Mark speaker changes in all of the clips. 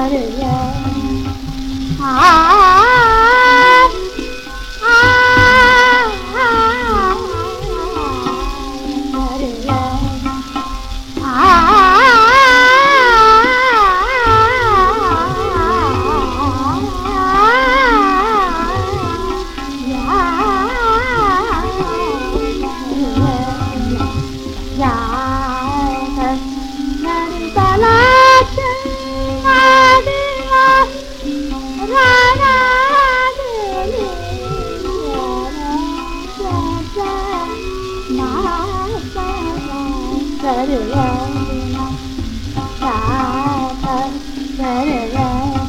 Speaker 1: അറിയാം la la đi được em Đã đi để được em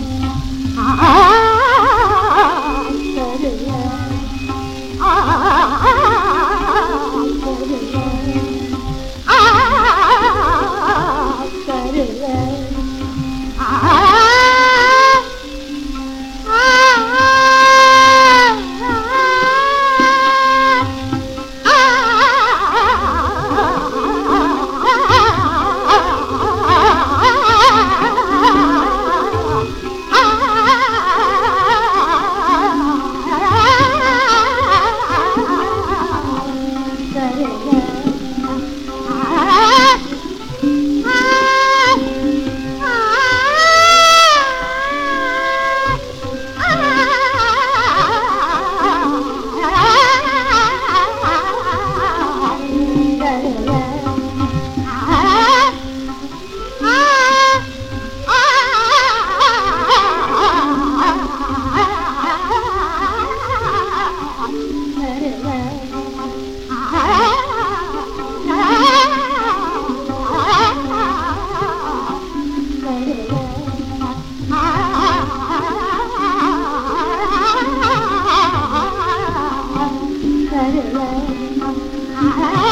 Speaker 1: I love.